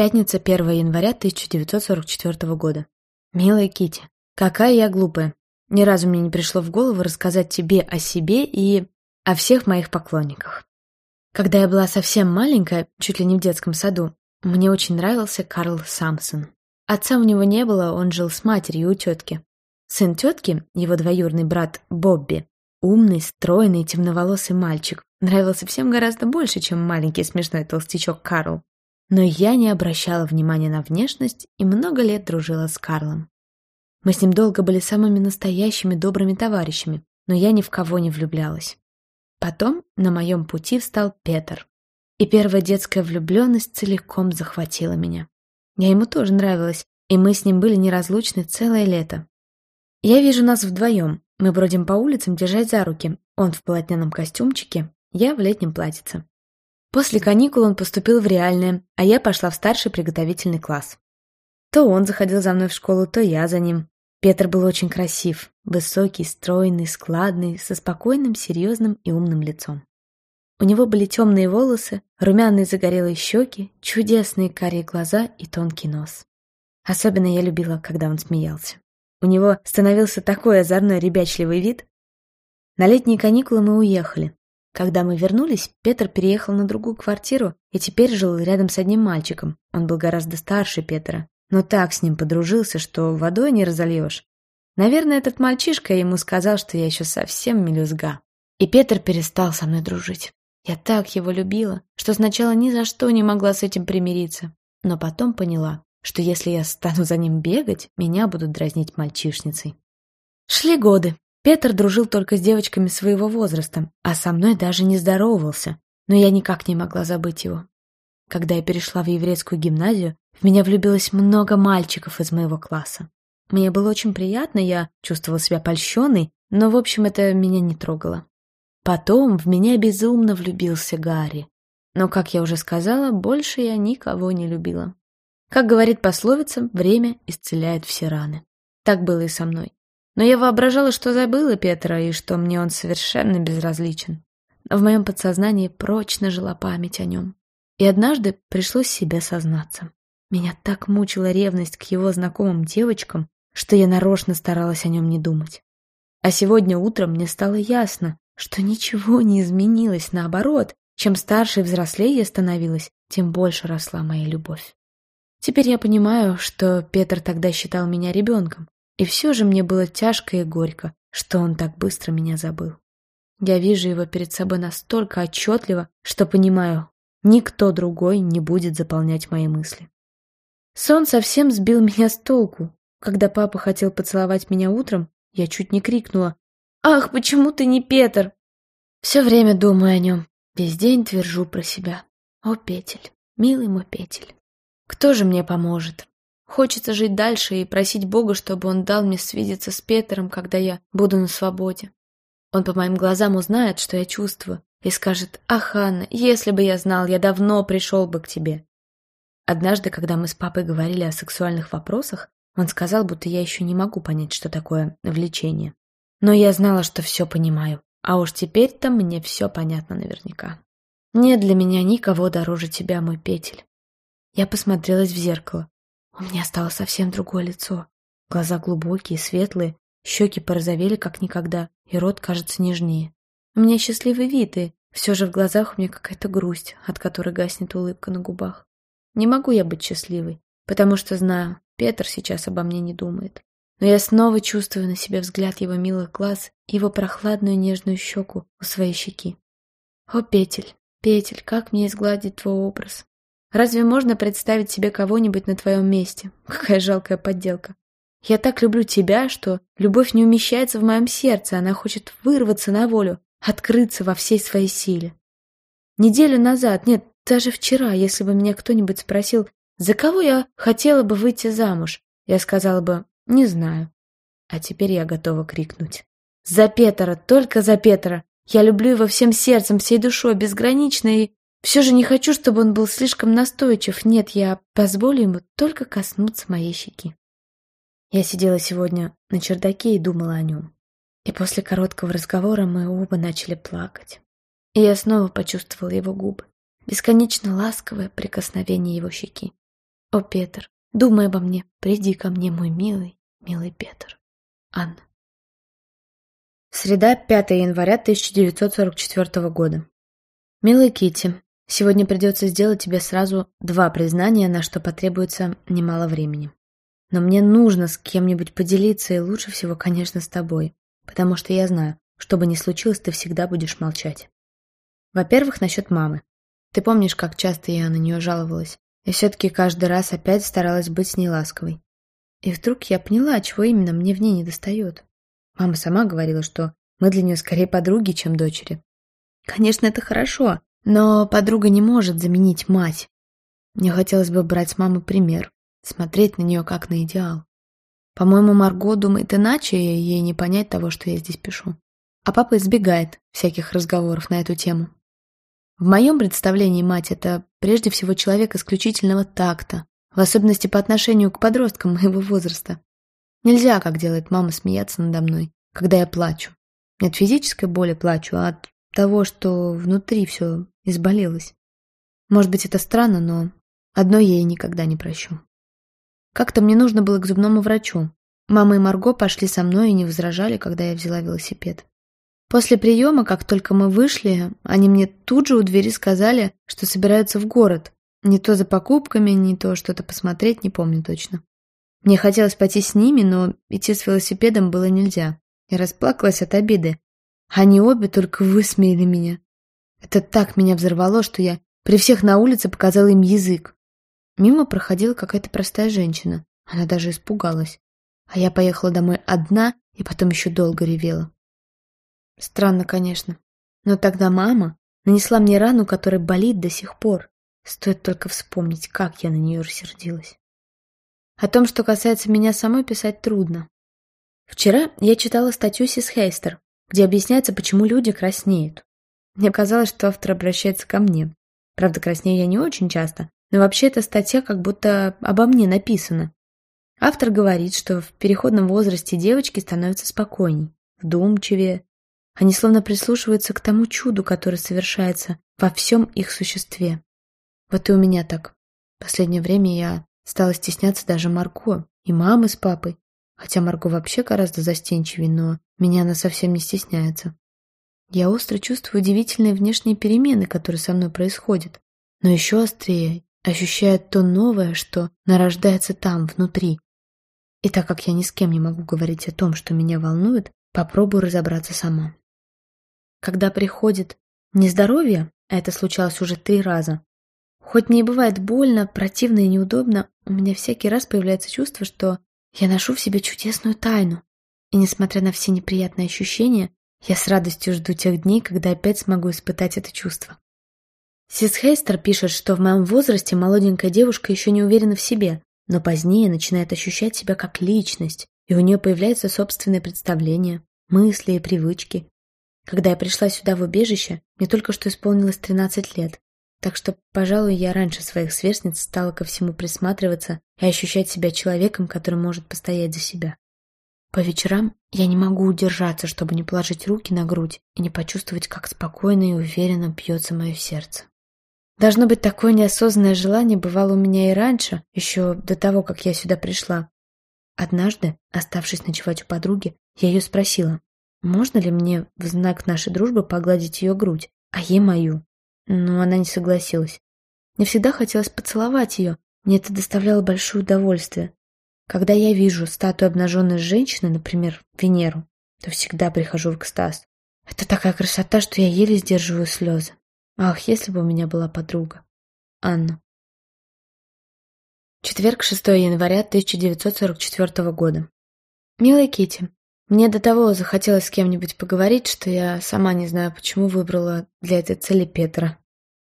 Пятница, 1 января 1944 года. Милая Кити, какая я глупая. Ни разу мне не пришло в голову рассказать тебе о себе и о всех моих поклонниках. Когда я была совсем маленькая, чуть ли не в детском саду, мне очень нравился Карл Самсон. Отца у него не было, он жил с матерью у тетки. Сын тетки, его двоюродный брат Бобби, умный, стройный, темноволосый мальчик, нравился всем гораздо больше, чем маленький смешной толстячок Карл. Но я не обращала внимания на внешность и много лет дружила с Карлом. Мы с ним долго были самыми настоящими добрыми товарищами, но я ни в кого не влюблялась. Потом на моем пути встал Петр. И первая детская влюбленность целиком захватила меня. Я ему тоже нравилась, и мы с ним были неразлучны целое лето. Я вижу нас вдвоем. Мы бродим по улицам, держась за руки. Он в полотняном костюмчике, я в летнем платьице. После каникул он поступил в реальное, а я пошла в старший приготовительный класс. То он заходил за мной в школу, то я за ним. Петр был очень красив, высокий, стройный, складный, со спокойным, серьезным и умным лицом. У него были темные волосы, румяные загорелые щеки, чудесные карие глаза и тонкий нос. Особенно я любила, когда он смеялся. У него становился такой озорной ребячливый вид. На летние каникулы мы уехали. Когда мы вернулись, Петр переехал на другую квартиру и теперь жил рядом с одним мальчиком. Он был гораздо старше Петра, но так с ним подружился, что водой не разольешь. Наверное, этот мальчишка ему сказал, что я еще совсем мелюзга. И Петр перестал со мной дружить. Я так его любила, что сначала ни за что не могла с этим примириться. Но потом поняла, что если я стану за ним бегать, меня будут дразнить мальчишницей. Шли годы. Петр дружил только с девочками своего возраста, а со мной даже не здоровался, но я никак не могла забыть его. Когда я перешла в еврейскую гимназию, в меня влюбилось много мальчиков из моего класса. Мне было очень приятно, я чувствовала себя польщенной, но, в общем, это меня не трогало. Потом в меня безумно влюбился Гарри. Но, как я уже сказала, больше я никого не любила. Как говорит пословица, время исцеляет все раны. Так было и со мной. Но я воображала, что забыла Петра и что мне он совершенно безразличен. В моем подсознании прочно жила память о нем. И однажды пришлось себе сознаться. Меня так мучила ревность к его знакомым девочкам, что я нарочно старалась о нем не думать. А сегодня утром мне стало ясно, что ничего не изменилось, наоборот, чем старше и взрослее я становилась, тем больше росла моя любовь. Теперь я понимаю, что Петр тогда считал меня ребенком, и все же мне было тяжко и горько, что он так быстро меня забыл. Я вижу его перед собой настолько отчетливо, что понимаю, никто другой не будет заполнять мои мысли. Сон совсем сбил меня с толку. Когда папа хотел поцеловать меня утром, я чуть не крикнула «Ах, почему ты не Петр?» Все время думаю о нем, весь день твержу про себя. О, Петель, милый мой Петель, кто же мне поможет? Хочется жить дальше и просить Бога, чтобы он дал мне свидеться с Петером, когда я буду на свободе. Он по моим глазам узнает, что я чувствую, и скажет, «Ах, Анна, если бы я знал, я давно пришел бы к тебе». Однажды, когда мы с папой говорили о сексуальных вопросах, он сказал, будто я еще не могу понять, что такое влечение. Но я знала, что все понимаю, а уж теперь-то мне все понятно наверняка. Нет для меня никого дороже тебя, мой Петель. Я посмотрелась в зеркало. У меня стало совсем другое лицо. Глаза глубокие, светлые, щеки порозовели как никогда, и рот кажется нежнее. У меня счастливый вид, и все же в глазах у меня какая-то грусть, от которой гаснет улыбка на губах. Не могу я быть счастливой, потому что знаю, Петр сейчас обо мне не думает. Но я снова чувствую на себе взгляд его милых глаз и его прохладную нежную щеку у своей щеки. О, Петель, Петель, как мне изгладить твой образ? Разве можно представить себе кого-нибудь на твоем месте? Какая жалкая подделка. Я так люблю тебя, что любовь не умещается в моем сердце, она хочет вырваться на волю, открыться во всей своей силе. Неделю назад, нет, даже вчера, если бы меня кто-нибудь спросил, за кого я хотела бы выйти замуж, я сказала бы «не знаю». А теперь я готова крикнуть. «За Петра, только за Петра! Я люблю его всем сердцем, всей душой, безгранично и все же не хочу, чтобы он был слишком настойчив. Нет, я позволю ему только коснуться моей щеки. Я сидела сегодня на чердаке и думала о нем. И после короткого разговора мы оба начали плакать. И я снова почувствовала его губы, бесконечно ласковое прикосновение его щеки. О, Петр, думай обо мне, приди ко мне, мой милый, милый Петр. Анна. Среда, 5 января 1944 года. Милый Кити, сегодня придется сделать тебе сразу два признания, на что потребуется немало времени. Но мне нужно с кем-нибудь поделиться, и лучше всего, конечно, с тобой, потому что я знаю, что бы ни случилось, ты всегда будешь молчать. Во-первых, насчет мамы. Ты помнишь, как часто я на нее жаловалась? И все-таки каждый раз опять старалась быть с ней ласковой. И вдруг я поняла, чего именно мне в ней не достает. Мама сама говорила, что мы для нее скорее подруги, чем дочери. Конечно, это хорошо, но подруга не может заменить мать. Мне хотелось бы брать с мамы пример смотреть на нее как на идеал. По-моему, Марго думает иначе, и ей не понять того, что я здесь пишу. А папа избегает всяких разговоров на эту тему. В моем представлении мать — это прежде всего человек исключительного такта, в особенности по отношению к подросткам моего возраста. Нельзя, как делает мама, смеяться надо мной, когда я плачу. Не от физической боли плачу, а от того, что внутри все изболелось. Может быть, это странно, но одно я ей никогда не прощу. Как-то мне нужно было к зубному врачу. Мама и Марго пошли со мной и не возражали, когда я взяла велосипед. После приема, как только мы вышли, они мне тут же у двери сказали, что собираются в город. Не то за покупками, не то что-то посмотреть, не помню точно. Мне хотелось пойти с ними, но идти с велосипедом было нельзя. Я расплакалась от обиды. Они обе только высмеяли меня. Это так меня взорвало, что я при всех на улице показала им язык. Мимо проходила какая-то простая женщина. Она даже испугалась. А я поехала домой одна и потом еще долго ревела. Странно, конечно. Но тогда мама нанесла мне рану, которая болит до сих пор. Стоит только вспомнить, как я на нее рассердилась. О том, что касается меня самой, писать трудно. Вчера я читала статью Сис Хейстер, где объясняется, почему люди краснеют. Мне казалось, что автор обращается ко мне. Правда, краснею я не очень часто, но вообще эта статья как будто обо мне написана. Автор говорит, что в переходном возрасте девочки становятся спокойней, вдумчивее. Они словно прислушиваются к тому чуду, которое совершается во всем их существе. Вот и у меня так. Последнее время я стала стесняться даже Марго и мамы с папой. Хотя Марго вообще гораздо застенчивее, но меня она совсем не стесняется. Я остро чувствую удивительные внешние перемены, которые со мной происходят. Но еще острее ощущает то новое, что нарождается там, внутри. И так как я ни с кем не могу говорить о том, что меня волнует, попробую разобраться сама. Когда приходит нездоровье, а это случалось уже три раза, хоть мне и бывает больно, противно и неудобно, у меня всякий раз появляется чувство, что я ношу в себе чудесную тайну. И несмотря на все неприятные ощущения, я с радостью жду тех дней, когда опять смогу испытать это чувство. Сис Хейстер пишет, что в моем возрасте молоденькая девушка еще не уверена в себе, но позднее начинает ощущать себя как личность, и у нее появляются собственные представления, мысли и привычки. Когда я пришла сюда в убежище, мне только что исполнилось 13 лет, так что, пожалуй, я раньше своих сверстниц стала ко всему присматриваться и ощущать себя человеком, который может постоять за себя. По вечерам я не могу удержаться, чтобы не положить руки на грудь и не почувствовать, как спокойно и уверенно бьется мое сердце. Должно быть, такое неосознанное желание бывало у меня и раньше, еще до того, как я сюда пришла. Однажды, оставшись ночевать у подруги, я ее спросила, можно ли мне в знак нашей дружбы погладить ее грудь, а ей мою. Но она не согласилась. Мне всегда хотелось поцеловать ее, мне это доставляло большое удовольствие. Когда я вижу статую обнаженной женщины, например, Венеру, то всегда прихожу в экстаз. Это такая красота, что я еле сдерживаю слезы. Ах, если бы у меня была подруга. Анна. Четверг, 6 января 1944 года. Милая Кити, мне до того захотелось с кем-нибудь поговорить, что я сама не знаю, почему выбрала для этой цели Петра.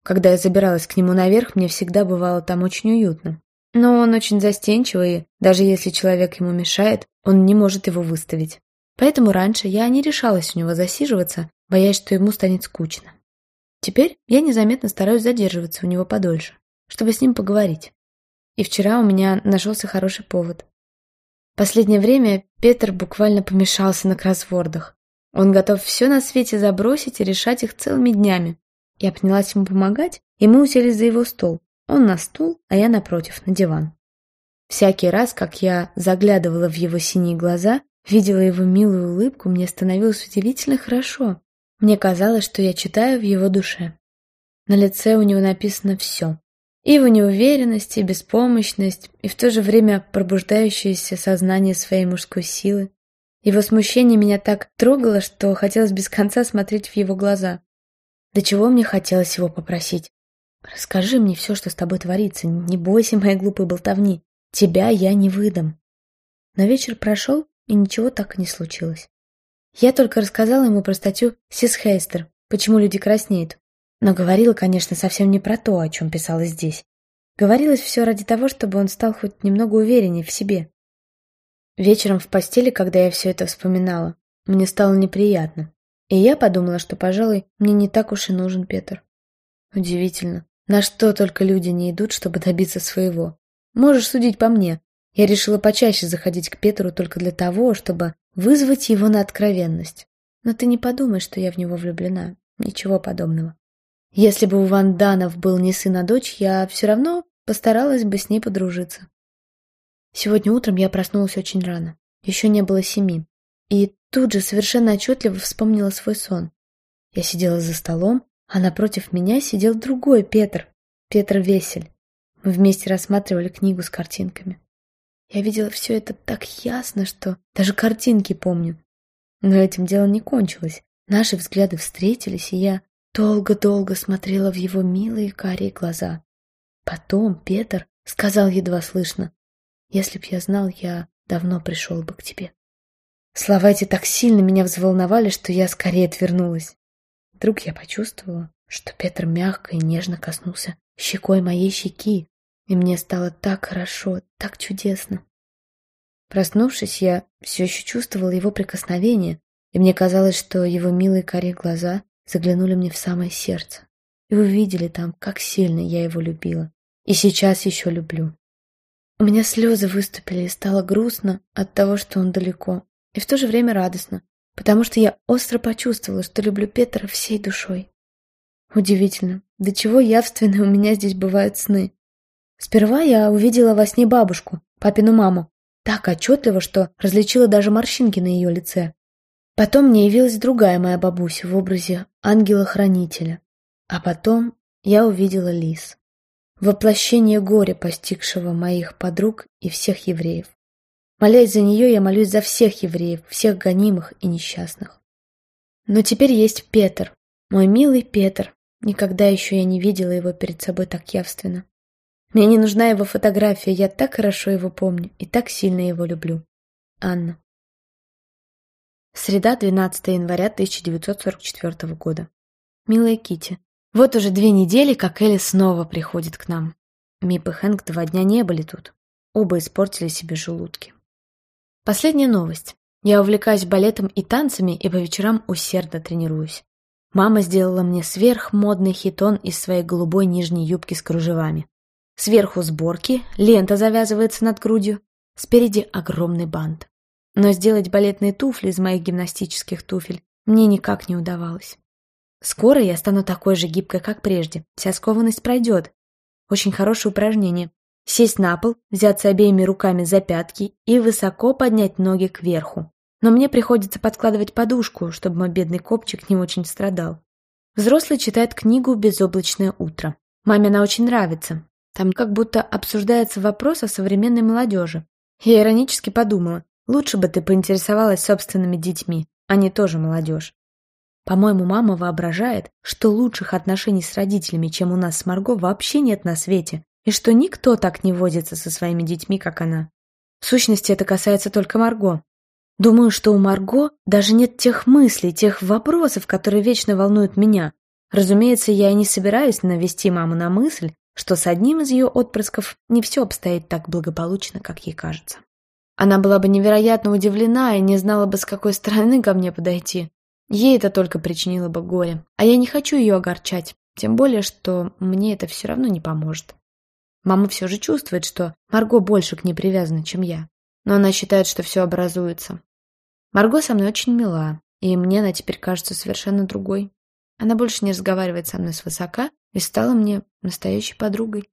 Когда я забиралась к нему наверх, мне всегда бывало там очень уютно. Но он очень застенчивый, даже если человек ему мешает, он не может его выставить. Поэтому раньше я не решалась у него засиживаться, боясь, что ему станет скучно. Теперь я незаметно стараюсь задерживаться у него подольше, чтобы с ним поговорить. И вчера у меня нашелся хороший повод. Последнее время Петр буквально помешался на кроссвордах. Он готов все на свете забросить и решать их целыми днями. Я принялась ему помогать, и мы уселись за его стол. Он на стул, а я напротив, на диван. Всякий раз, как я заглядывала в его синие глаза, видела его милую улыбку, мне становилось удивительно хорошо. Мне казалось, что я читаю в его душе. На лице у него написано все. И его неуверенность, и беспомощность, и в то же время пробуждающееся сознание своей мужской силы. Его смущение меня так трогало, что хотелось без конца смотреть в его глаза. До чего мне хотелось его попросить. «Расскажи мне все, что с тобой творится. Не бойся моей глупой болтовни. Тебя я не выдам». Но вечер прошел, и ничего так и не случилось. Я только рассказала ему про статью Сис Хейстер «Почему люди краснеют». Но говорила, конечно, совсем не про то, о чем писалось здесь. Говорилось все ради того, чтобы он стал хоть немного увереннее в себе. Вечером в постели, когда я все это вспоминала, мне стало неприятно. И я подумала, что, пожалуй, мне не так уж и нужен Петр. Удивительно, на что только люди не идут, чтобы добиться своего. Можешь судить по мне. Я решила почаще заходить к Петру только для того, чтобы вызвать его на откровенность. Но ты не подумай, что я в него влюблена. Ничего подобного. Если бы у Ван Данов был не сын, а дочь, я все равно постаралась бы с ней подружиться. Сегодня утром я проснулась очень рано. Еще не было семи. И тут же совершенно отчетливо вспомнила свой сон. Я сидела за столом, а напротив меня сидел другой Петр, Петр Весель. Мы вместе рассматривали книгу с картинками. Я видела все это так ясно, что даже картинки помню. Но этим дело не кончилось. Наши взгляды встретились, и я долго-долго смотрела в его милые карие глаза. Потом Петр сказал едва слышно, «Если б я знал, я давно пришел бы к тебе». Слова эти так сильно меня взволновали, что я скорее отвернулась. Вдруг я почувствовала, что Петр мягко и нежно коснулся щекой моей щеки, и мне стало так хорошо, так чудесно. Проснувшись, я все еще чувствовала его прикосновение, и мне казалось, что его милые карие глаза заглянули мне в самое сердце и увидели там, как сильно я его любила. И сейчас еще люблю. У меня слезы выступили, и стало грустно от того, что он далеко, и в то же время радостно, потому что я остро почувствовала, что люблю Петра всей душой. Удивительно, до чего явственны у меня здесь бывают сны. Сперва я увидела во сне бабушку, папину маму, так отчетливо, что различила даже морщинки на ее лице. Потом мне явилась другая моя бабуся в образе ангела-хранителя. А потом я увидела лис. Воплощение горя, постигшего моих подруг и всех евреев. Молясь за нее, я молюсь за всех евреев, всех гонимых и несчастных. Но теперь есть Петр, мой милый Петр. Никогда еще я не видела его перед собой так явственно. Мне не нужна его фотография, я так хорошо его помню и так сильно его люблю. Анна. Среда, 12 января 1944 года. Милая Кити, вот уже две недели, как Элли снова приходит к нам. Мип и Хэнк два дня не были тут. Оба испортили себе желудки. Последняя новость. Я увлекаюсь балетом и танцами и по вечерам усердно тренируюсь. Мама сделала мне сверхмодный хитон из своей голубой нижней юбки с кружевами. Сверху сборки, лента завязывается над грудью, спереди огромный бант. Но сделать балетные туфли из моих гимнастических туфель мне никак не удавалось. Скоро я стану такой же гибкой, как прежде. Вся скованность пройдет. Очень хорошее упражнение. Сесть на пол, взяться обеими руками за пятки и высоко поднять ноги кверху. Но мне приходится подкладывать подушку, чтобы мой бедный копчик не очень страдал. Взрослый читает книгу «Безоблачное утро». Маме она очень нравится. Там как будто обсуждается вопрос о современной молодежи. Я иронически подумала, лучше бы ты поинтересовалась собственными детьми, они тоже молодежь. По-моему, мама воображает, что лучших отношений с родителями, чем у нас с Марго, вообще нет на свете, и что никто так не возится со своими детьми, как она. В сущности, это касается только Марго. Думаю, что у Марго даже нет тех мыслей, тех вопросов, которые вечно волнуют меня. Разумеется, я и не собираюсь навести маму на мысль, что с одним из ее отпрысков не все обстоит так благополучно, как ей кажется. Она была бы невероятно удивлена и не знала бы, с какой стороны ко мне подойти. Ей это только причинило бы горе, а я не хочу ее огорчать, тем более, что мне это все равно не поможет. Мама все же чувствует, что Марго больше к ней привязана, чем я, но она считает, что все образуется. Марго со мной очень мила, и мне она теперь кажется совершенно другой. Она больше не разговаривает со мной свысока и стала мне настоящей подругой.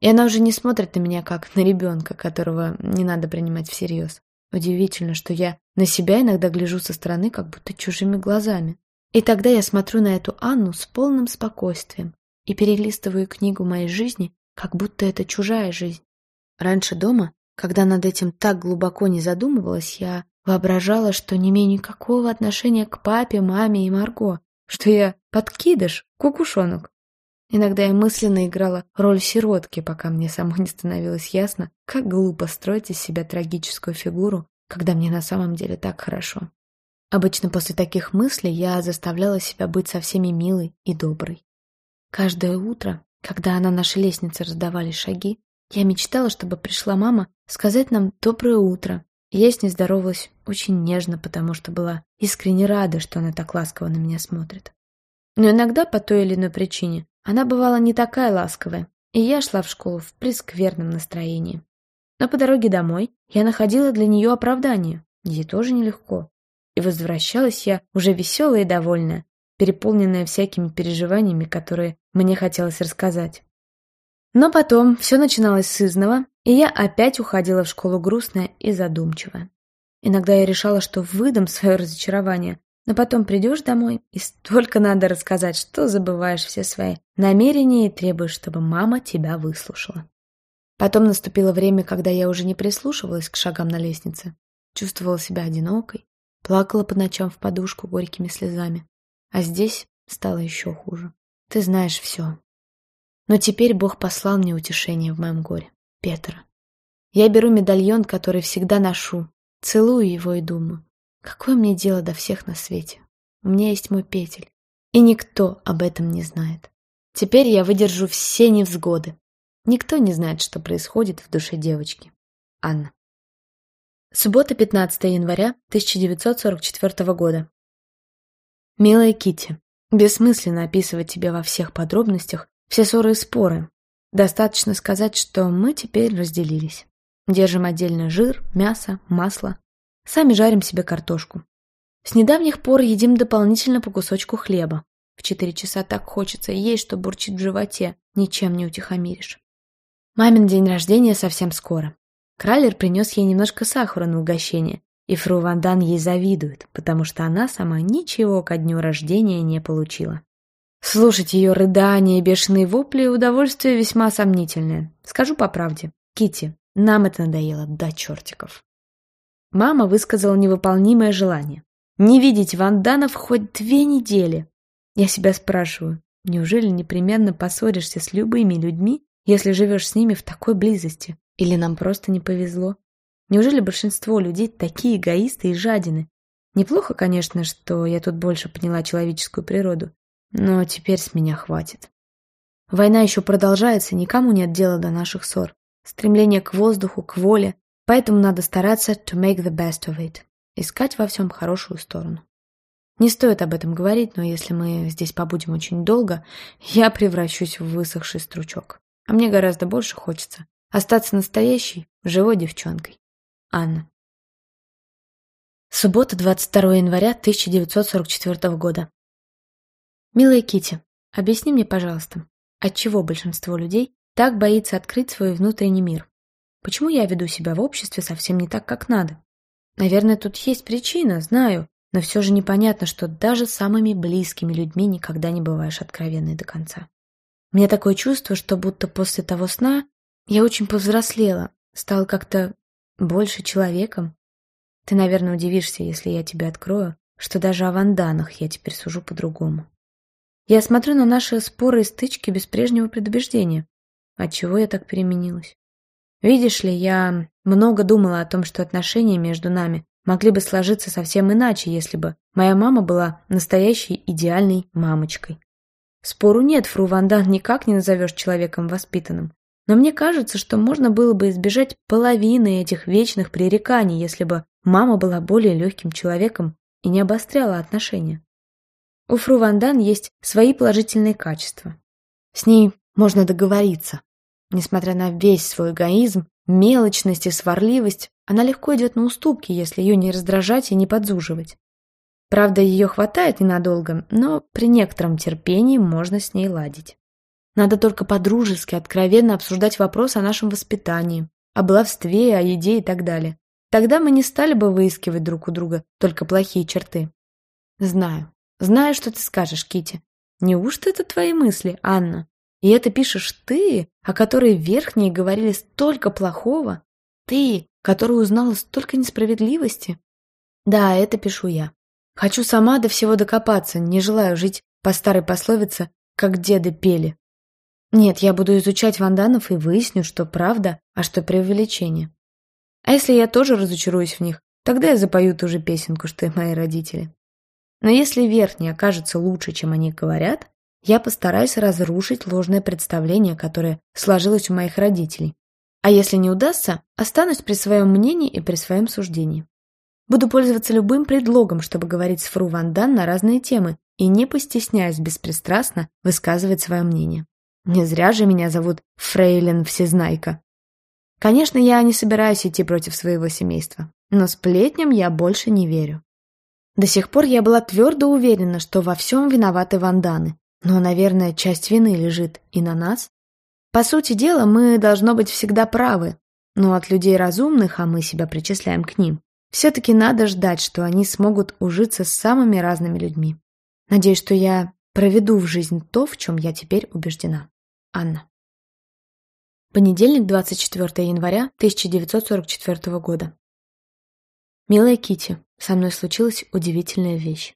И она уже не смотрит на меня, как на ребенка, которого не надо принимать всерьез. Удивительно, что я на себя иногда гляжу со стороны, как будто чужими глазами. И тогда я смотрю на эту Анну с полным спокойствием и перелистываю книгу моей жизни, как будто это чужая жизнь. Раньше дома, когда над этим так глубоко не задумывалась, я воображала, что не имею никакого отношения к папе, маме и Марго, что я подкидыш, кукушонок. Иногда я мысленно играла роль сиротки, пока мне самой не становилось ясно, как глупо строить из себя трагическую фигуру, когда мне на самом деле так хорошо. Обычно после таких мыслей я заставляла себя быть со всеми милой и доброй. Каждое утро, когда на нашей лестнице раздавались шаги, я мечтала, чтобы пришла мама сказать нам «доброе утро». Я с ней здоровалась очень нежно, потому что была искренне рада, что она так ласково на меня смотрит. Но иногда, по той или иной причине, она бывала не такая ласковая, и я шла в школу в прескверном настроении. Но по дороге домой я находила для нее оправдание, ей тоже нелегко. И возвращалась я уже веселая и довольная, переполненная всякими переживаниями, которые мне хотелось рассказать. Но потом все начиналось с изного, и я опять уходила в школу грустная и задумчивая. Иногда я решала, что выдам свое разочарование, но потом придешь домой, и столько надо рассказать, что забываешь все свои намерения и требуешь, чтобы мама тебя выслушала. Потом наступило время, когда я уже не прислушивалась к шагам на лестнице, чувствовала себя одинокой, плакала по ночам в подушку горькими слезами. А здесь стало еще хуже. Ты знаешь все. Но теперь Бог послал мне утешение в моем горе. Петра. Я беру медальон, который всегда ношу, целую его и думаю, Какое мне дело до всех на свете? У меня есть мой петель. И никто об этом не знает. Теперь я выдержу все невзгоды. Никто не знает, что происходит в душе девочки. Анна. Суббота, 15 января 1944 года. Милая Кити, бессмысленно описывать тебе во всех подробностях все ссоры и споры. Достаточно сказать, что мы теперь разделились. Держим отдельно жир, мясо, масло, Сами жарим себе картошку. С недавних пор едим дополнительно по кусочку хлеба. В четыре часа так хочется есть, что бурчит в животе, ничем не утихомиришь. Мамин день рождения совсем скоро. Кралер принес ей немножко сахара на угощение, и фру Вандан ей завидует, потому что она сама ничего ко дню рождения не получила. Слушать ее рыдания и бешеные вопли – удовольствие весьма сомнительное. Скажу по правде, Кити, нам это надоело до чертиков. Мама высказала невыполнимое желание. Не видеть ванданов хоть две недели. Я себя спрашиваю, неужели непременно поссоришься с любыми людьми, если живешь с ними в такой близости? Или нам просто не повезло? Неужели большинство людей такие эгоисты и жадины? Неплохо, конечно, что я тут больше поняла человеческую природу, но теперь с меня хватит. Война еще продолжается, никому нет дела до наших ссор. Стремление к воздуху, к воле, Поэтому надо стараться to make the best of it. Искать во всем хорошую сторону. Не стоит об этом говорить, но если мы здесь побудем очень долго, я превращусь в высохший стручок. А мне гораздо больше хочется остаться настоящей, живой девчонкой. Анна. Суббота, 22 января 1944 года. Милая Кити, объясни мне, пожалуйста, отчего большинство людей так боится открыть свой внутренний мир? Почему я веду себя в обществе совсем не так, как надо? Наверное, тут есть причина, знаю, но все же непонятно, что даже самыми близкими людьми никогда не бываешь откровенной до конца. У меня такое чувство, что будто после того сна я очень повзрослела, стала как-то больше человеком. Ты, наверное, удивишься, если я тебе открою, что даже о ванданах я теперь сужу по-другому. Я смотрю на наши споры и стычки без прежнего предубеждения. Отчего я так переменилась? Видишь ли, я много думала о том, что отношения между нами могли бы сложиться совсем иначе, если бы моя мама была настоящей идеальной мамочкой. Спору нет, Фру Вандан никак не назовешь человеком воспитанным. Но мне кажется, что можно было бы избежать половины этих вечных пререканий, если бы мама была более легким человеком и не обостряла отношения. У Фру Вандан есть свои положительные качества. С ней можно договориться. Несмотря на весь свой эгоизм, мелочность и сварливость, она легко идет на уступки, если ее не раздражать и не подзуживать. Правда, ее хватает ненадолго, но при некотором терпении можно с ней ладить. Надо только по-дружески, откровенно обсуждать вопрос о нашем воспитании, о баловстве, о еде и так далее. Тогда мы не стали бы выискивать друг у друга только плохие черты. Знаю. Знаю, что ты скажешь, Кити. Неужто это твои мысли, Анна? И это пишешь ты, о которой верхние говорили столько плохого? Ты, которая узнала столько несправедливости? Да, это пишу я. Хочу сама до всего докопаться, не желаю жить по старой пословице, как деды пели. Нет, я буду изучать ванданов и выясню, что правда, а что преувеличение. А если я тоже разочаруюсь в них, тогда я запою ту же песенку, что и мои родители. Но если верхний окажется лучше, чем они говорят, я постараюсь разрушить ложное представление, которое сложилось у моих родителей. А если не удастся, останусь при своем мнении и при своем суждении. Буду пользоваться любым предлогом, чтобы говорить с Фру Ван Дан на разные темы и не постесняясь беспристрастно высказывать свое мнение. Не зря же меня зовут Фрейлин Всезнайка. Конечно, я не собираюсь идти против своего семейства, но сплетням я больше не верю. До сих пор я была твердо уверена, что во всем виноваты ванданы, но, наверное, часть вины лежит и на нас. По сути дела, мы, должно быть, всегда правы, но от людей разумных, а мы себя причисляем к ним, все-таки надо ждать, что они смогут ужиться с самыми разными людьми. Надеюсь, что я проведу в жизнь то, в чем я теперь убеждена. Анна. Понедельник, 24 января 1944 года. Милая Кити, со мной случилась удивительная вещь.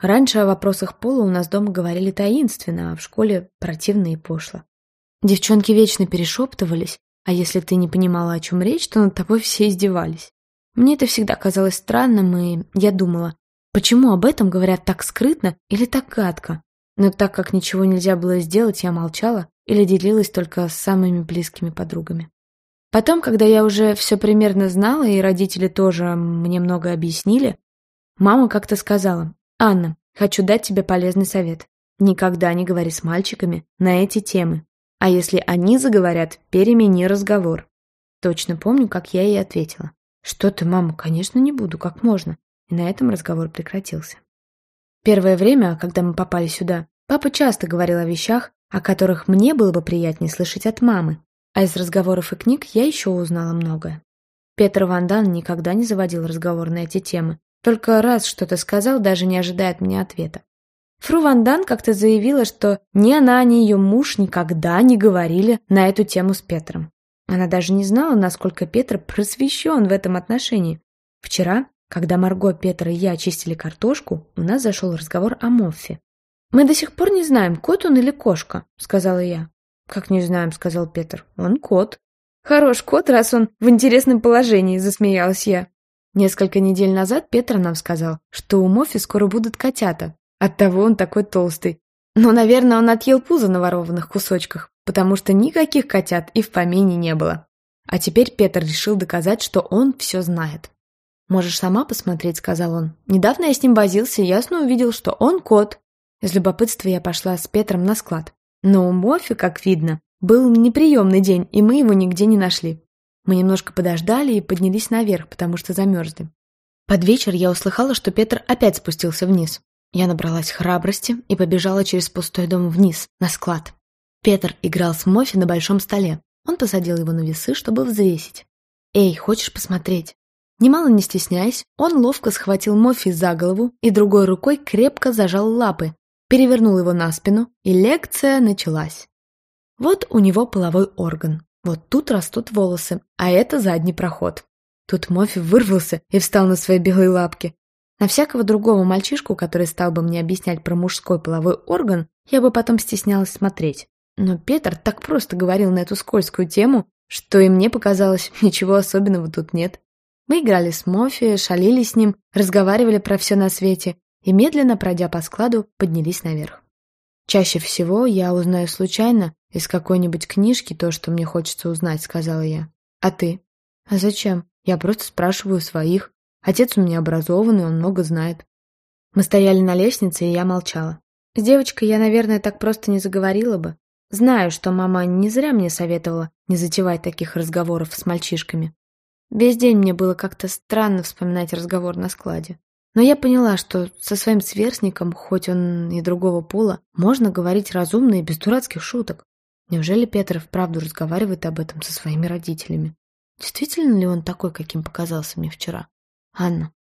Раньше о вопросах пола у нас дома говорили таинственно, а в школе противно и пошло. Девчонки вечно перешептывались, а если ты не понимала, о чем речь, то над тобой все издевались. Мне это всегда казалось странным, и я думала, почему об этом говорят так скрытно или так гадко? Но так как ничего нельзя было сделать, я молчала или делилась только с самыми близкими подругами. Потом, когда я уже все примерно знала, и родители тоже мне много объяснили, мама как-то сказала, «Анна, хочу дать тебе полезный совет. Никогда не говори с мальчиками на эти темы. А если они заговорят, перемени разговор». Точно помню, как я ей ответила. «Что ты, мама, конечно, не буду, как можно». И на этом разговор прекратился. Первое время, когда мы попали сюда, папа часто говорил о вещах, о которых мне было бы приятнее слышать от мамы, а из разговоров и книг я еще узнала многое. Петр Ван Дан никогда не заводил разговор на эти темы. Только раз что-то сказал, даже не ожидая от меня ответа. Фру Ван Дан как-то заявила, что ни она, ни ее муж никогда не говорили на эту тему с Петром. Она даже не знала, насколько Петр просвещен в этом отношении. Вчера, когда Марго, Петр и я чистили картошку, у нас зашел разговор о Моффе. «Мы до сих пор не знаем, кот он или кошка», — сказала я. «Как не знаем», — сказал Петр. «Он кот». «Хорош кот, раз он в интересном положении», — засмеялась я. Несколько недель назад Петр нам сказал, что у Мофи скоро будут котята. Оттого он такой толстый. Но, наверное, он отъел пузо на ворованных кусочках, потому что никаких котят и в помине не было. А теперь Петр решил доказать, что он все знает. «Можешь сама посмотреть», — сказал он. «Недавно я с ним возился и ясно увидел, что он кот». Из любопытства я пошла с Петром на склад. Но у Мофи, как видно, был неприемный день, и мы его нигде не нашли. Мы немножко подождали и поднялись наверх, потому что замерзли. Под вечер я услыхала, что Петр опять спустился вниз. Я набралась храбрости и побежала через пустой дом вниз, на склад. Петр играл с Мофи на большом столе. Он посадил его на весы, чтобы взвесить. «Эй, хочешь посмотреть?» Немало не стесняясь, он ловко схватил Мофи за голову и другой рукой крепко зажал лапы, перевернул его на спину, и лекция началась. Вот у него половой орган, вот тут растут волосы, а это задний проход. Тут Мофи вырвался и встал на свои белые лапки. На всякого другого мальчишку, который стал бы мне объяснять про мужской половой орган, я бы потом стеснялась смотреть. Но Петр так просто говорил на эту скользкую тему, что и мне показалось, ничего особенного тут нет. Мы играли с Мофи, шалили с ним, разговаривали про все на свете, и, медленно пройдя по складу, поднялись наверх. «Чаще всего я узнаю случайно из какой-нибудь книжки то, что мне хочется узнать», — сказала я. «А ты?» «А зачем? Я просто спрашиваю своих. Отец у меня образованный, он много знает». Мы стояли на лестнице, и я молчала. С девочкой я, наверное, так просто не заговорила бы. Знаю, что мама не зря мне советовала не затевать таких разговоров с мальчишками. Весь день мне было как-то странно вспоминать разговор на складе. Но я поняла, что со своим сверстником, хоть он и другого пола, можно говорить разумно и без дурацких шуток. Неужели Петр вправду разговаривает об этом со своими родителями? Действительно ли он такой, каким показался мне вчера? Анна.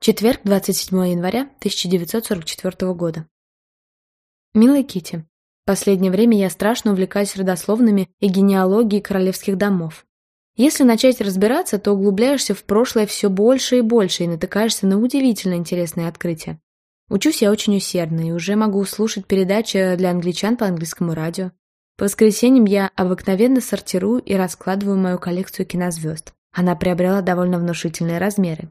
Четверг, 27 января 1944 года. Милая Кити, последнее время я страшно увлекаюсь родословными и генеалогией королевских домов. Если начать разбираться, то углубляешься в прошлое все больше и больше и натыкаешься на удивительно интересные открытия. Учусь я очень усердно и уже могу слушать передачи для англичан по английскому радио. По воскресеньям я обыкновенно сортирую и раскладываю мою коллекцию кинозвезд. Она приобрела довольно внушительные размеры.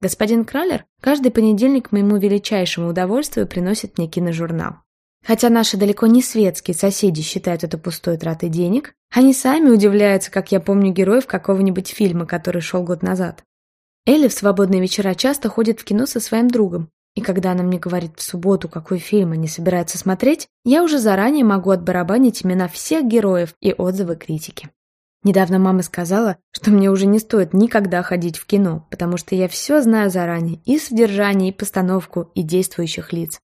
Господин Кралер каждый понедельник моему величайшему удовольствию приносит мне киножурнал. Хотя наши далеко не светские соседи считают это пустой тратой денег, они сами удивляются, как я помню героев какого-нибудь фильма, который шел год назад. Элли в свободные вечера часто ходит в кино со своим другом, и когда она мне говорит в субботу, какой фильм они собираются смотреть, я уже заранее могу отбарабанить имена всех героев и отзывы критики. Недавно мама сказала, что мне уже не стоит никогда ходить в кино, потому что я все знаю заранее, и содержание, и постановку, и действующих лиц.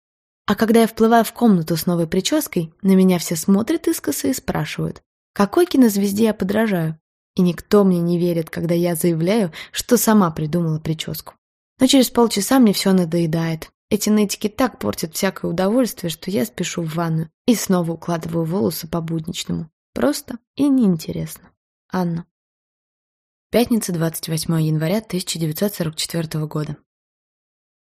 А когда я вплываю в комнату с новой прической, на меня все смотрят искоса и спрашивают, какой кинозвезде я подражаю. И никто мне не верит, когда я заявляю, что сама придумала прическу. Но через полчаса мне все надоедает. Эти нытики так портят всякое удовольствие, что я спешу в ванную и снова укладываю волосы по-будничному. Просто и неинтересно. Анна. Пятница, 28 января 1944 года.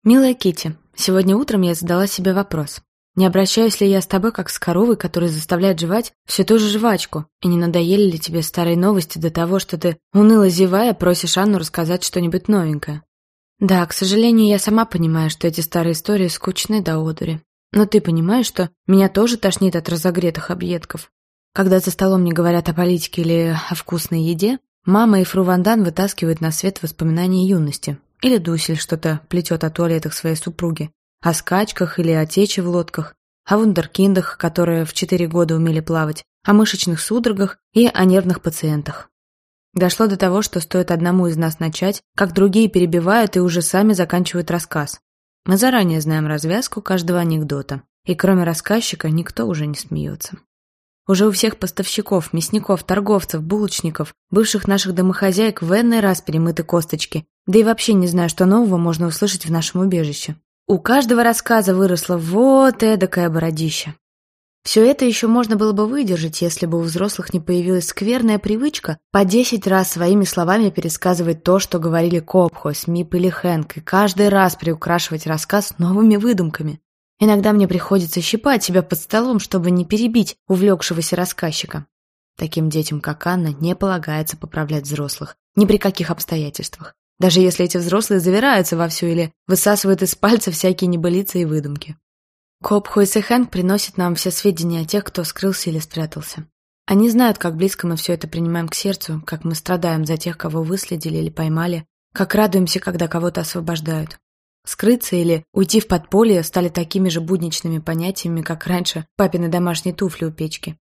Милая Кити, сегодня утром я задала себе вопрос. Не обращаюсь ли я с тобой как с коровой, которая заставляет жевать всю ту же жвачку? И не надоели ли тебе старые новости до того, что ты, уныло зевая, просишь Анну рассказать что-нибудь новенькое? Да, к сожалению, я сама понимаю, что эти старые истории скучны до одури. Но ты понимаешь, что меня тоже тошнит от разогретых объедков. Когда за столом не говорят о политике или о вкусной еде, мама и фру Вандан вытаскивают на свет воспоминания юности. Или Дусель что-то плетет о туалетах своей супруги. О скачках или о тече в лодках. О вундеркиндах, которые в четыре года умели плавать. О мышечных судорогах и о нервных пациентах. Дошло до того, что стоит одному из нас начать, как другие перебивают и уже сами заканчивают рассказ. Мы заранее знаем развязку каждого анекдота, и кроме рассказчика никто уже не смеется. Уже у всех поставщиков, мясников, торговцев, булочников, бывших наших домохозяек в энный раз перемыты косточки, да и вообще не знаю, что нового можно услышать в нашем убежище. У каждого рассказа выросло вот эдакое бородище. Все это еще можно было бы выдержать, если бы у взрослых не появилась скверная привычка по десять раз своими словами пересказывать то, что говорили Копхо, Смип или Хэнк, и каждый раз приукрашивать рассказ новыми выдумками. Иногда мне приходится щипать себя под столом, чтобы не перебить увлекшегося рассказчика. Таким детям, как Анна, не полагается поправлять взрослых. Ни при каких обстоятельствах. Даже если эти взрослые завираются вовсю или высасывают из пальца всякие небылицы и выдумки. Коп Хэнк приносят нам все сведения о тех, кто скрылся или спрятался. Они знают, как близко мы все это принимаем к сердцу, как мы страдаем за тех, кого выследили или поймали, как радуемся, когда кого-то освобождают. Скрыться или уйти в подполье стали такими же будничными понятиями, как раньше папины домашние туфли у печки.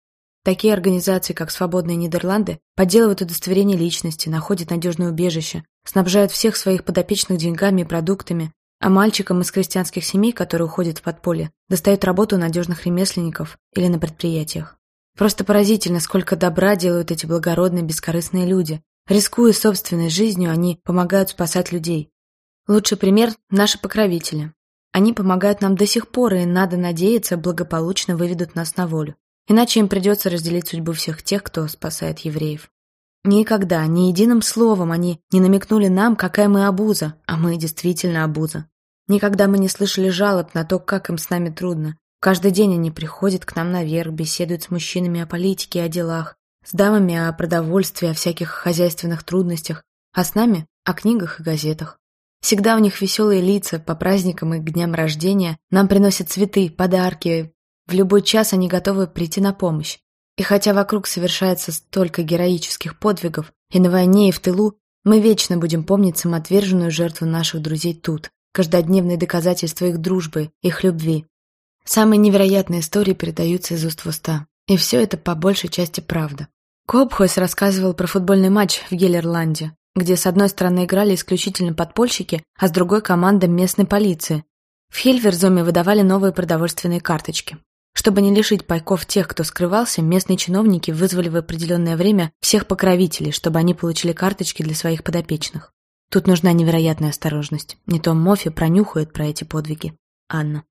Такие организации, как «Свободные Нидерланды», подделывают удостоверение личности, находят надежное убежище, снабжают всех своих подопечных деньгами и продуктами, а мальчикам из крестьянских семей, которые уходят в подполье, достают работу у надежных ремесленников или на предприятиях. Просто поразительно, сколько добра делают эти благородные, бескорыстные люди. Рискуя собственной жизнью, они помогают спасать людей. Лучший пример – наши покровители. Они помогают нам до сих пор, и, надо надеяться, благополучно выведут нас на волю. Иначе им придется разделить судьбу всех тех, кто спасает евреев. Никогда, ни единым словом они не намекнули нам, какая мы обуза, а мы действительно обуза. Никогда мы не слышали жалоб на то, как им с нами трудно. Каждый день они приходят к нам наверх, беседуют с мужчинами о политике о делах, с дамами о продовольствии, о всяких хозяйственных трудностях, а с нами о книгах и газетах. Всегда у них веселые лица, по праздникам и к дням рождения нам приносят цветы, подарки. В любой час они готовы прийти на помощь. И хотя вокруг совершается столько героических подвигов, и на войне, и в тылу, мы вечно будем помнить самоотверженную жертву наших друзей тут, каждодневные доказательства их дружбы, их любви. Самые невероятные истории передаются из уст в уста. И все это по большей части правда. Копхойс рассказывал про футбольный матч в Гелерланде, где с одной стороны играли исключительно подпольщики, а с другой – команда местной полиции. В Хельверзоме выдавали новые продовольственные карточки. Чтобы не лишить пайков тех, кто скрывался, местные чиновники вызвали в определенное время всех покровителей, чтобы они получили карточки для своих подопечных. Тут нужна невероятная осторожность. Не то Мофи пронюхает про эти подвиги. Анна.